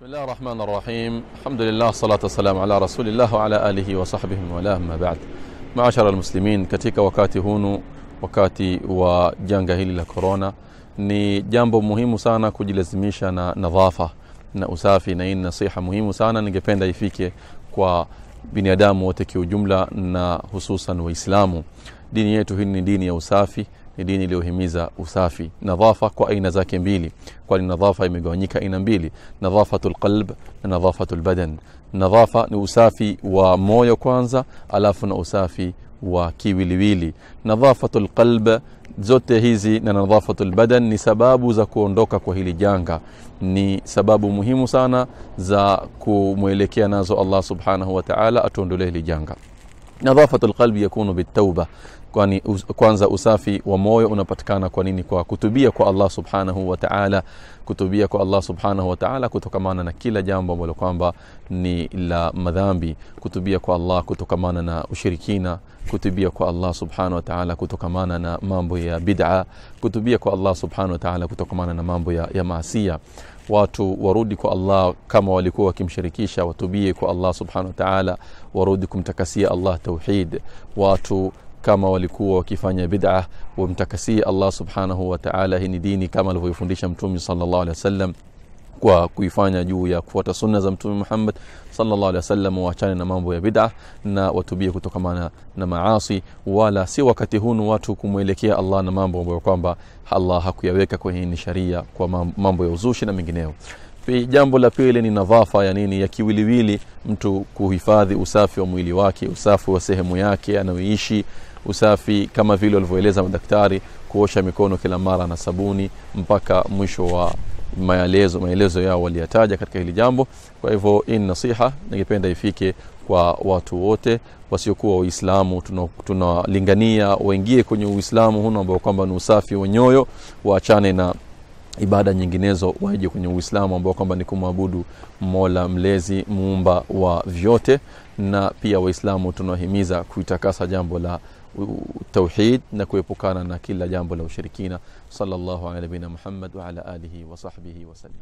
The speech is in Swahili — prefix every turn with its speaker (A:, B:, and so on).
A: بسم الله الرحمن الرحيم الحمد لله الصلاة والسلام على رسول الله وعلى آله وصحبه وله ما بعد معاشر المسلمين katika wakati hunu wakati wa janga hili la corona ni jambo muhimu sana kujilazimisha na nadhafa na usafi na hii ni nasiha muhimu sana ningependa ifike kwa binadamu wote kiujumla na hususan waislamu dini yetu hii ni dini ya usafi ni dini iliyohimiza usafi. Nadhafa kwa aina zake mbili kwani nadhafa imegawanyika aina mbili nadhafatul qalb na nadhafatul badan. Nadhafa ni usafi wa moyo kwanza alafu na usafi wa kiwiliwili. Nadhafatul qalb zote hizi na nadhafatul badan ni sababu za kuondoka kwa hili janga. Ni sababu muhimu sana za kumwelekea nazo allah subhanahu wa taala atuondolee hili janga. Nadhafatul qalbi yakunu bitauba kwani kwanza usafi wa moyo unapatikana kwa nini? Kwa kutubia kwa allah subhanahu wa taala. Kutubia kwa allah subhanahu wa taala kutokamana na kila jambo ambalo kwamba ni la madhambi. Kutubia kwa allah kutokamana na ushirikina. Kutubia kwa allah subhanahu wa taala kutokamana na mambo ya bid'a. Kutubia kwa allah subhanahu wa taala kutokamana na mambo ya, ya maasia watu warudi kwa allah kama walikuwa wakimshirikisha watubie kwa allah subhanahu wa taala. Warudi kumtakasia allah tauhid. Watu kama walikuwa wakifanya bid'a wamtakasie allah subhanahu wa taala. Hii ni dini kama alivyofundisha mtume sallallahu alaihi wasallam kwa kuifanya juu ya kufuata sunna za mtume Muhammad sallallahu alaihi wasallam waachane na mambo ya bid'a na watubie kutokamana na maasi wala si wakati hunu watu kumwelekea Allah na mambo ambayo kwamba Allah hakuyaweka kwenye sharia kwa mambo ya uzushi na mengineyo jambo la pili ni nadhafa ya nini? Ya kiwiliwili mtu kuhifadhi usafi wa mwili wake usafi wa sehemu yake anayoishi usafi kama vile walivyoeleza madaktari kuosha mikono kila mara na sabuni mpaka mwisho wa maelezo maelezo yao waliyataja katika hili jambo. Kwa hivyo hii nasiha ningependa ifike kwa watu wote wasiokuwa waislamu tunalingania tuna waingie kwenye uislamu huno ambao kwamba ni usafi wa nyoyo waachane na ibada nyinginezo waje kwenye uislamu ambao kwamba ni kumwabudu mola mlezi muumba wa vyote. Na pia waislamu tunawahimiza kuitakasa jambo la tauhid na kuepukana na kila jambo la ushirikina. Sallallahu ala nabina muhammad wa ala alihi wa sahbihi wasallam